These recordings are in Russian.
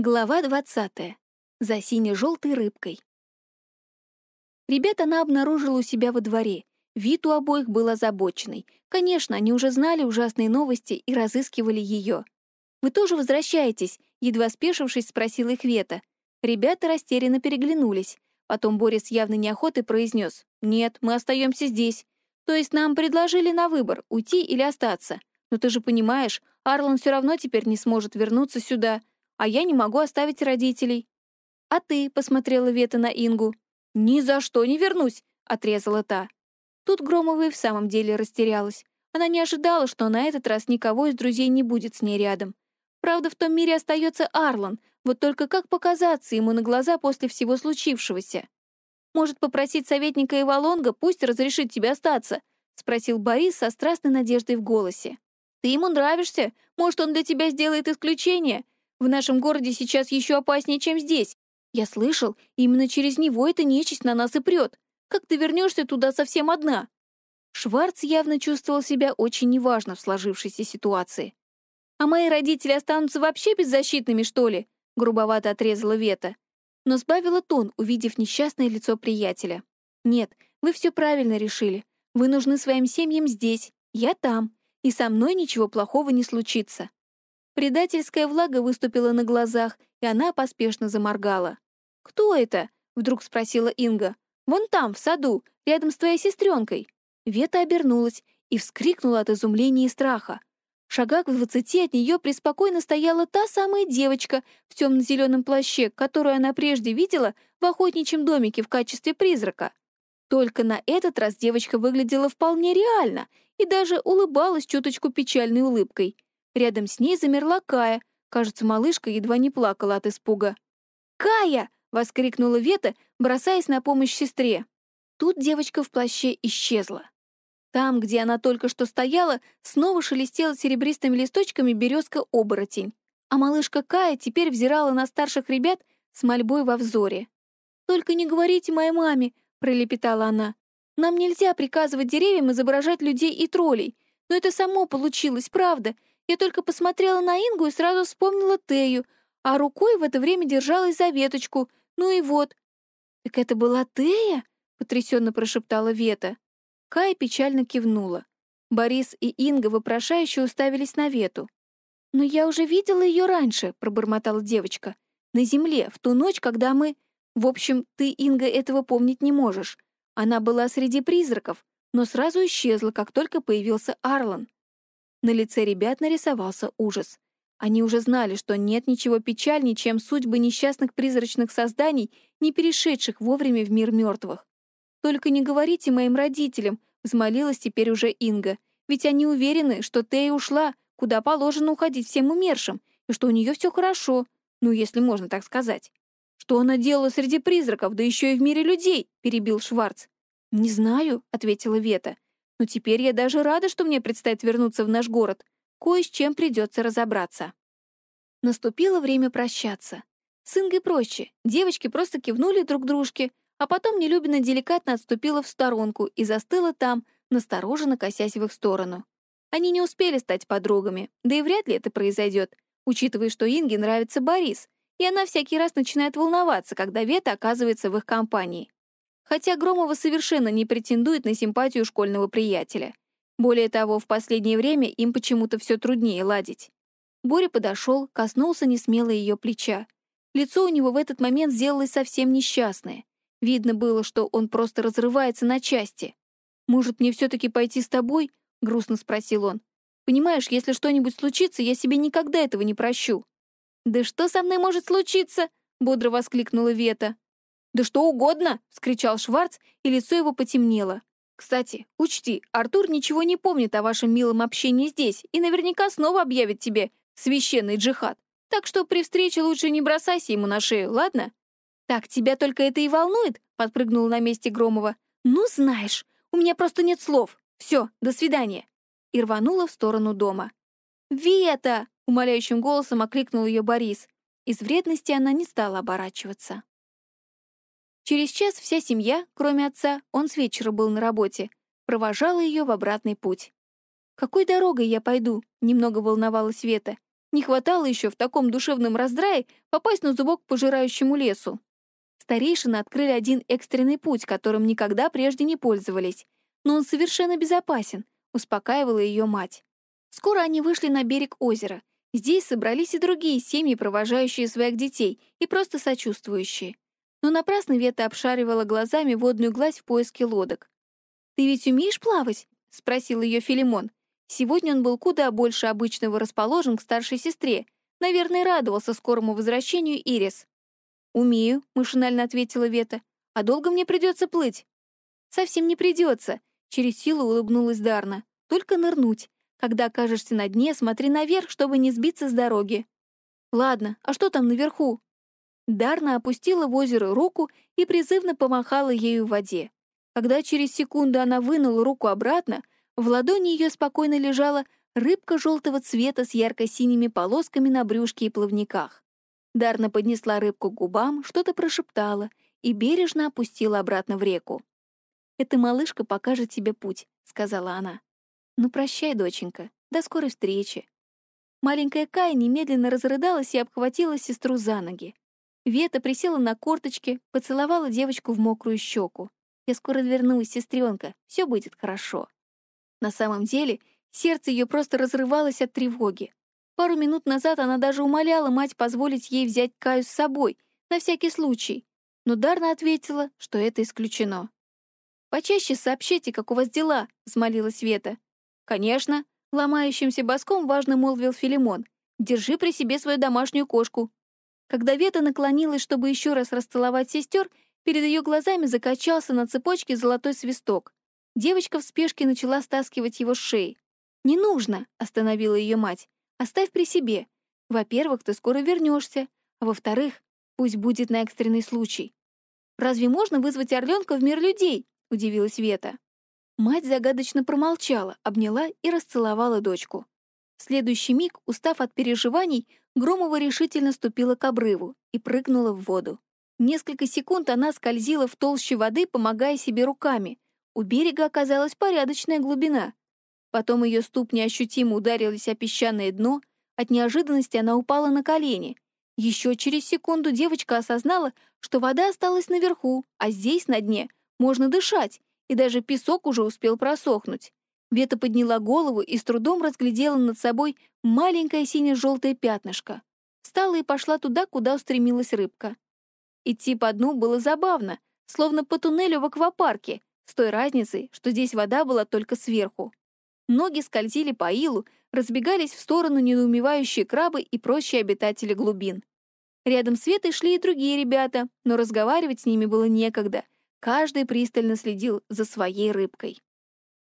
Глава 20. За сине-желтой рыбкой. Ребят она обнаружила у себя во дворе. Вид у обоих был озабоченный. Конечно, они уже знали ужасные новости и разыскивали ее. «Вы тоже возвращаетесь?» — едва спешившись, спросила их Вета. Ребята растерянно переглянулись. Потом Борис с явной неохотой произнес. «Нет, мы остаемся здесь. То есть нам предложили на выбор, уйти или остаться. Но ты же понимаешь, Арлан все равно теперь не сможет вернуться сюда а я не могу оставить родителей». «А ты?» — посмотрела Вета на Ингу. «Ни за что не вернусь!» — отрезала та. Тут Громова и в самом деле растерялась. Она не ожидала, что на этот раз никого из друзей не будет с ней рядом. Правда, в том мире остается Арлан, вот только как показаться ему на глаза после всего случившегося? «Может, попросить советника Ивалонга, пусть разрешит тебе остаться?» — спросил Борис со страстной надеждой в голосе. «Ты ему нравишься. Может, он для тебя сделает исключение. В нашем городе сейчас еще опаснее, чем здесь. Я слышал, именно через него эта нечисть на нас и прет. Как ты вернешься туда совсем одна?» Шварц явно чувствовал себя очень неважно в сложившейся ситуации. «А мои родители останутся вообще беззащитными, что ли?» — грубовато отрезала Вета. Но сбавила тон, увидев несчастное лицо приятеля. «Нет, вы все правильно решили. Вы нужны своим семьям здесь, я там, и со мной ничего плохого не случится. Предательская влага выступила на глазах, и она поспешно заморгала. «Кто это?» — вдруг спросила Инга. «Вон там, в саду, рядом с твоей сестренкой». Вета обернулась и вскрикнула от изумления и страха. В шагах в двадцати от нее преспокойно стояла та самая девочка в темно-зеленом плаще, которую она прежде видела в охотничьем домике в качестве призрака. Только на этот раз девочка выглядела вполне реально и даже улыбалась чуточку печальной улыбкой — Рядом с ней замерла Кая. Кажется, малышка едва не плакала от испуга. «Кая!» — воскликнула Вета, бросаясь на помощь сестре. Тут девочка в плаще исчезла. Там, где она только что стояла, снова шелестела серебристыми листочками березка-оборотень, а малышка Кая теперь взирала на старших ребят с мольбой во взоре. «Только не говорите моей маме», — пролепетала она. «Нам нельзя приказывать деревьям изображать людей и троллей, но это само получилось, правда, я только посмотрела на Ингу и сразу вспомнила Тею, а рукой в это время держалась за веточку. Ну и вот. «Так это была Тея?» — потрясенно прошептала Вета. Кая печально кивнула. Борис и Инга вопрошающе уставились на Вету. «Но я уже видела ее раньше», — пробормотала девочка. «На земле, в ту ночь, когда мы...» «В общем, ты, Инга, этого помнить не можешь. Она была среди призраков, но сразу исчезла, как только появился Арлан. На лице ребят нарисовался ужас. Они уже знали, что нет ничего печальнее, чем судьбы несчастных призрачных созданий, не перешедших вовремя в мир мертвых. «Только не говорите моим родителям», — взмолилась теперь уже Инга. «Ведь они уверены, что Тея ушла, куда положено уходить всем умершим, и что у нее все хорошо, ну, если можно так сказать». «Что она делала среди призраков, да еще и в мире людей?» — перебил Шварц. «Не знаю», — ответила Вета. Но теперь я даже рада, что мне предстоит вернуться в наш город. Кое с чем придется разобраться. Наступило время прощаться. С Ингой проще. Девочки просто кивнули друг дружке, а потом нелюбенно деликатно отступила в сторонку и застыла там, настороженно косясь в их сторону. Они не успели стать подругами, да и вряд ли это произойдет, учитывая, что Инге нравится Борис, и она всякий раз начинает волноваться, когда Вета оказывается в их компании хотя Громова совершенно не претендует на симпатию школьного приятеля. Более того, в последнее время им почему-то все труднее ладить. Боря подошел, коснулся несмело ее плеча. Лицо у него в этот момент сделалось совсем несчастное. Видно было, что он просто разрывается на части. «Может, мне все-таки пойти с тобой?» — грустно спросил он. «Понимаешь, если что-нибудь случится, я себе никогда этого не прощу». «Да что со мной может случиться?» — бодро воскликнула Вета. «Да что угодно!» — вскричал Шварц, и лицо его потемнело. «Кстати, учти, Артур ничего не помнит о вашем милом общении здесь и наверняка снова объявит тебе священный джихад. Так что при встрече лучше не бросайся ему на шею, ладно?» «Так, тебя только это и волнует?» — подпрыгнул на месте Громова. «Ну, знаешь, у меня просто нет слов. Все, до свидания!» И рванула в сторону дома. «Вета!» — умоляющим голосом окликнул ее Борис. Из вредности она не стала оборачиваться. Через час вся семья, кроме отца, он с вечера был на работе, провожала ее в обратный путь. «Какой дорогой я пойду?» — немного волновалась Света. Не хватало еще в таком душевном раздрае попасть на зубок к пожирающему лесу. Старейшины открыли один экстренный путь, которым никогда прежде не пользовались. Но он совершенно безопасен, успокаивала ее мать. Скоро они вышли на берег озера. Здесь собрались и другие семьи, провожающие своих детей, и просто сочувствующие. Но напрасно Вета обшаривала глазами водную гладь в поиске лодок. «Ты ведь умеешь плавать?» — спросил ее Филимон. Сегодня он был куда больше обычного расположен к старшей сестре. Наверное, радовался скорому возвращению Ирис. «Умею», — машинально ответила Вета. «А долго мне придется плыть?» «Совсем не придется», — через силу улыбнулась Дарна. «Только нырнуть. Когда окажешься на дне, смотри наверх, чтобы не сбиться с дороги». «Ладно, а что там наверху?» Дарна опустила в озеро руку и призывно помахала ею в воде. Когда через секунду она вынула руку обратно, в ладони ее спокойно лежала рыбка желтого цвета с ярко-синими полосками на брюшке и плавниках. Дарна поднесла рыбку к губам, что-то прошептала и бережно опустила обратно в реку. «Эта малышка покажет тебе путь», — сказала она. «Ну, прощай, доченька. До скорой встречи». Маленькая Кая немедленно разрыдалась и обхватила сестру за ноги. Вета присела на корточки, поцеловала девочку в мокрую щеку. «Я скоро вернусь, сестренка, все будет хорошо». На самом деле, сердце ее просто разрывалось от тревоги. Пару минут назад она даже умоляла мать позволить ей взять Каю с собой, на всякий случай. Но Дарна ответила, что это исключено. «Почаще сообщите, как у вас дела», — взмолилась Вета. «Конечно», — ломающимся боском важно молвил Филимон. «Держи при себе свою домашнюю кошку». Когда Вета наклонилась, чтобы еще раз расцеловать сестер, перед ее глазами закачался на цепочке золотой свисток. Девочка в спешке начала стаскивать его с шеи. «Не нужно», — остановила ее мать. «Оставь при себе. Во-первых, ты скоро вернешься, а во-вторых, пусть будет на экстренный случай». «Разве можно вызвать орленка в мир людей?» — удивилась Вета. Мать загадочно промолчала, обняла и расцеловала дочку. В следующий миг, устав от переживаний, Громова решительно ступила к обрыву и прыгнула в воду. Несколько секунд она скользила в толще воды, помогая себе руками, у берега оказалась порядочная глубина. Потом ее ступни ощутимо ударились о песчаное дно, от неожиданности она упала на колени. Еще через секунду девочка осознала, что вода осталась наверху, а здесь, на дне, можно дышать, и даже песок уже успел просохнуть. Вета подняла голову и с трудом разглядела над собой маленькое сине-желтое пятнышко. Встала и пошла туда, куда устремилась рыбка. Идти по дну было забавно, словно по туннелю в аквапарке, с той разницей, что здесь вода была только сверху. Ноги скользили по илу, разбегались в сторону недоумевающие крабы и прочие обитатели глубин. Рядом с Светой шли и другие ребята, но разговаривать с ними было некогда. Каждый пристально следил за своей рыбкой.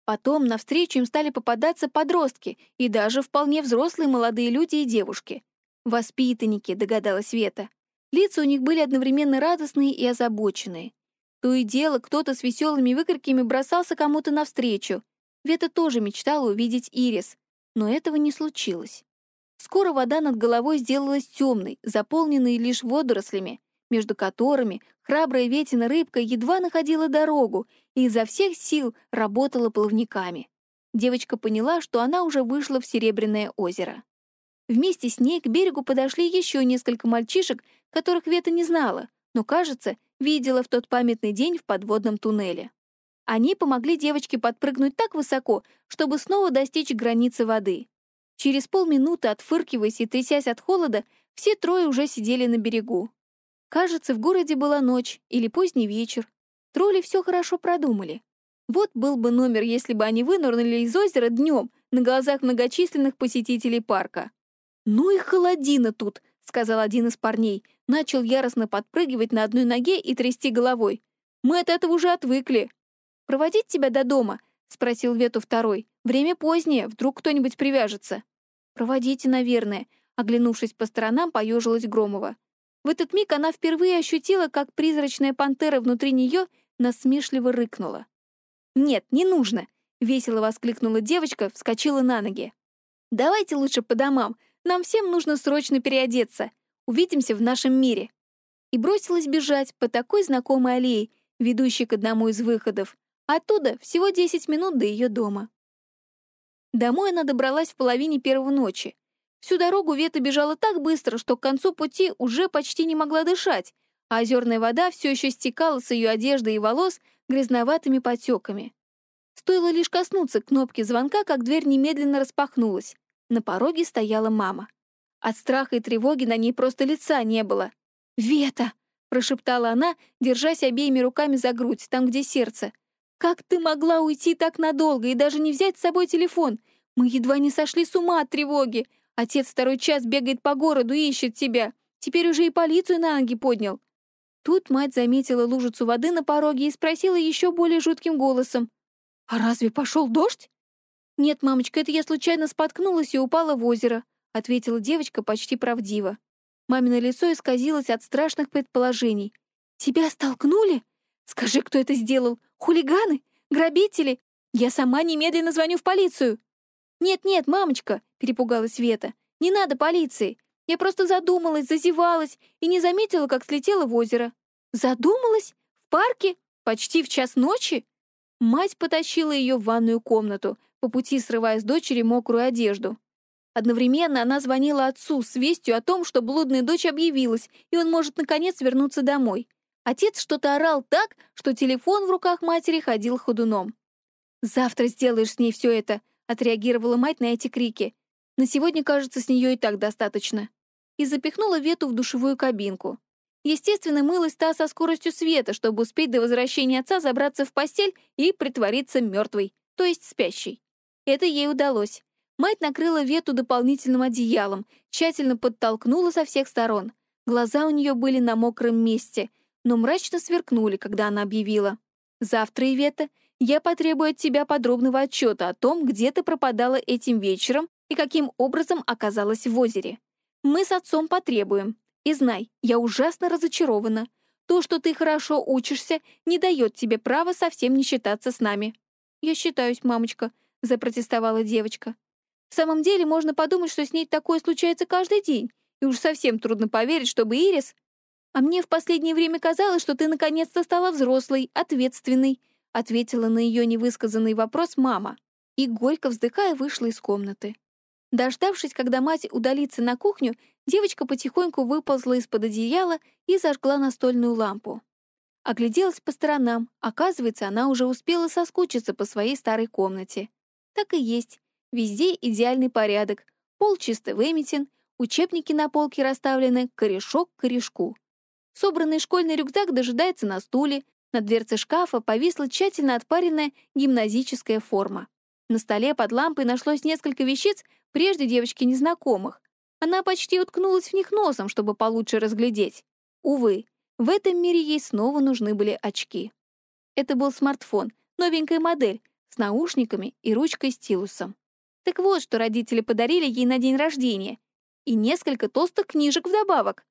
Потом навстречу им стали попадаться подростки и даже вполне взрослые молодые люди и девушки. «Воспитанники», — догадалась Света. Лица у них были одновременно радостные и озабоченные. То и дело, кто-то с веселыми выкриками бросался кому-то навстречу. Вета тоже мечтала увидеть Ирис, но этого не случилось. Скоро вода над головой сделалась темной, заполненной лишь водорослями, между которыми храбрая Ветина рыбка едва находила дорогу и изо всех сил работала плавниками. Девочка поняла, что она уже вышла в Серебряное озеро. Вместе с ней к берегу подошли еще несколько мальчишек, которых Вета не знала, но, кажется, видела в тот памятный день в подводном туннеле. Они помогли девочке подпрыгнуть так высоко, чтобы снова достичь границы воды. Через полминуты, отфыркиваясь и трясясь от холода, все трое уже сидели на берегу. Кажется, в городе была ночь или поздний вечер. Тролли все хорошо продумали. Вот был бы номер, если бы они вынырнули из озера днем на глазах многочисленных посетителей парка. «Ну и холодина тут», — сказал один из парней, начал яростно подпрыгивать на одной ноге и трясти головой. «Мы от этого уже отвыкли». «Проводить тебя до дома?» — спросил Вету второй. «Время позднее, вдруг кто-нибудь привяжется». «Проводите, наверное», — оглянувшись по сторонам, поежилась Громова. В этот миг она впервые ощутила, как призрачная пантера внутри нее насмешливо рыкнула. «Нет, не нужно!» — весело воскликнула девочка, вскочила на ноги. «Давайте лучше по домам, нам всем нужно срочно переодеться. Увидимся в нашем мире». И бросилась бежать по такой знакомой аллее, ведущей к одному из выходов. Оттуда всего 10 минут до ее дома. Домой она добралась в половине первого ночи. Всю дорогу Вета бежала так быстро, что к концу пути уже почти не могла дышать, а озерная вода все еще стекала с ее одежды и волос грязноватыми потеками. Стоило лишь коснуться кнопки звонка, как дверь немедленно распахнулась. На пороге стояла мама. От страха и тревоги на ней просто лица не было. «Вета!» — прошептала она, держась обеими руками за грудь, там, где сердце. «Как ты могла уйти так надолго и даже не взять с собой телефон? Мы едва не сошли с ума от тревоги. Отец второй час бегает по городу и ищет тебя. Теперь уже и полицию на ноги поднял». Тут мать заметила лужицу воды на пороге и спросила еще более жутким голосом. «А разве пошел дождь?» «Нет, мамочка, это я случайно споткнулась и упала в озеро», — ответила девочка почти правдиво. Мамино лицо исказилось от страшных предположений. «Тебя столкнули? Скажи, кто это сделал? Хулиганы? Грабители? Я сама немедленно звоню в полицию!» «Нет-нет, мамочка!» — перепугалась Вета. «Не надо полиции! Я просто задумалась, зазевалась и не заметила, как слетела в озеро». «Задумалась? В парке? Почти в час ночи?» Мать потащила ее в ванную комнату, по пути срывая с дочери мокрую одежду. Одновременно она звонила отцу с вестью о том, что блудная дочь объявилась, и он может наконец вернуться домой. Отец что-то орал так, что телефон в руках матери ходил ходуном. «Завтра сделаешь с ней все это», — отреагировала мать на эти крики. «На сегодня, кажется, с нее и так достаточно». И запихнула Вету в душевую кабинку. Естественно, мылась та со скоростью света, чтобы успеть до возвращения отца забраться в постель и притвориться мертвой, то есть спящей. Это ей удалось. Мать накрыла Вету дополнительным одеялом, тщательно подтолкнула со всех сторон. Глаза у нее были на мокром месте, но мрачно сверкнули, когда она объявила. «Завтра, Ивета, я потребую от тебя подробного отчета о том, где ты пропадала этим вечером и каким образом оказалась в озере. Мы с отцом потребуем. И знай, я ужасно разочарована. То, что ты хорошо учишься, не дает тебе права совсем не считаться с нами». «Я считаюсь, мамочка», — запротестовала девочка. «В самом деле, можно подумать, что с ней такое случается каждый день, и уж совсем трудно поверить, чтобы Ирис...» «А мне в последнее время казалось, что ты наконец-то стала взрослой, ответственной», — ответила на ее невысказанный вопрос мама. И, горько вздыхая, вышла из комнаты. Дождавшись, когда мать удалится на кухню, девочка потихоньку выползла из-под одеяла и зажгла настольную лампу. Огляделась по сторонам. Оказывается, она уже успела соскучиться по своей старой комнате. Так и есть. Везде идеальный порядок. Пол чисто выметен, учебники на полке расставлены, корешок к корешку. Собранный школьный рюкзак дожидается на стуле, на дверце шкафа повисла тщательно отпаренная гимназическая форма. На столе под лампой нашлось несколько вещиц, прежде девочки незнакомых. Она почти уткнулась в них носом, чтобы получше разглядеть. Увы, в этом мире ей снова нужны были очки. Это был смартфон, новенькая модель, с наушниками и ручкой-стилусом. Так вот, что родители подарили ей на день рождения. И несколько толстых книжек вдобавок.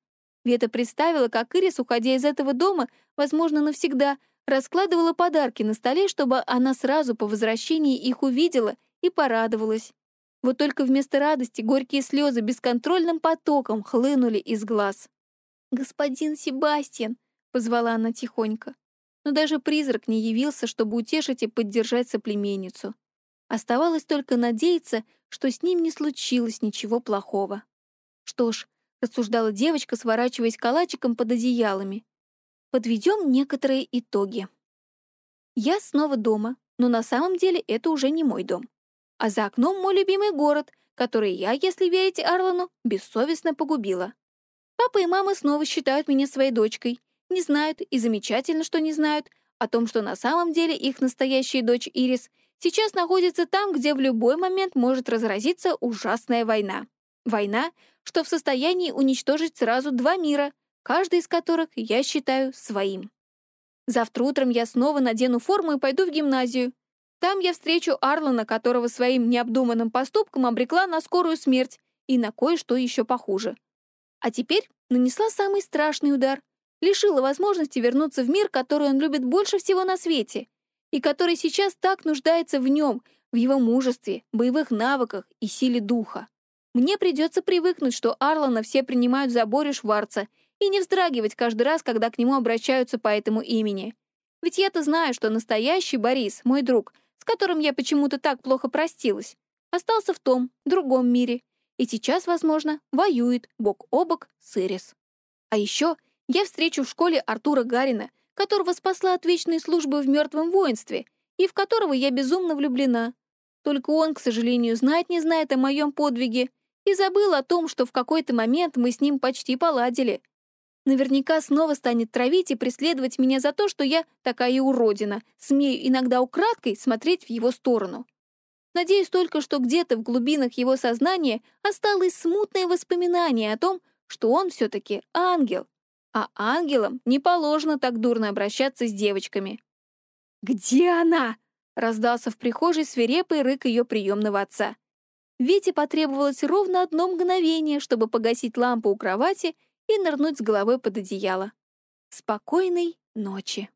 Вета представила, как Ирис, уходя из этого дома, возможно, навсегда, раскладывала подарки на столе, чтобы она сразу по возвращении их увидела и порадовалась. Вот только вместо радости горькие слезы бесконтрольным потоком хлынули из глаз. «Господин Себастьян!» — позвала она тихонько. Но даже призрак не явился, чтобы утешить и поддержать соплеменницу. Оставалось только надеяться, что с ним не случилось ничего плохого. Что ж, рассуждала девочка, сворачиваясь калачиком под одеялами. Подведем некоторые итоги. Я снова дома, но на самом деле это уже не мой дом а за окном мой любимый город, который я, если верить Арлану, бессовестно погубила. Папа и мама снова считают меня своей дочкой. Не знают, и замечательно, что не знают, о том, что на самом деле их настоящая дочь Ирис сейчас находится там, где в любой момент может разразиться ужасная война. Война, что в состоянии уничтожить сразу два мира, каждый из которых я считаю своим. Завтра утром я снова надену форму и пойду в гимназию. Там я встречу Арлана, которого своим необдуманным поступком обрекла на скорую смерть и на кое-что еще похуже. А теперь нанесла самый страшный удар. Лишила возможности вернуться в мир, который он любит больше всего на свете, и который сейчас так нуждается в нем, в его мужестве, боевых навыках и силе духа. Мне придется привыкнуть, что Арлана все принимают за Борю Шварца и не вздрагивать каждый раз, когда к нему обращаются по этому имени. Ведь я-то знаю, что настоящий Борис, мой друг, с которым я почему-то так плохо простилась, остался в том, другом мире, и сейчас, возможно, воюет бок о бок с Ирис. А еще я встречу в школе Артура Гарина, которого спасла от вечной службы в мертвом воинстве и в которого я безумно влюблена. Только он, к сожалению, знать не знает о моем подвиге и забыл о том, что в какой-то момент мы с ним почти поладили. Наверняка снова станет травить и преследовать меня за то, что я такая уродина, смею иногда украдкой смотреть в его сторону. Надеюсь только, что где-то в глубинах его сознания осталось смутное воспоминание о том, что он все-таки ангел, а ангелам не положено так дурно обращаться с девочками. «Где она?» — раздался в прихожей свирепый рык ее приемного отца. Вите потребовалось ровно одно мгновение, чтобы погасить лампу у кровати и нырнуть с головой под одеяло. Спокойной ночи.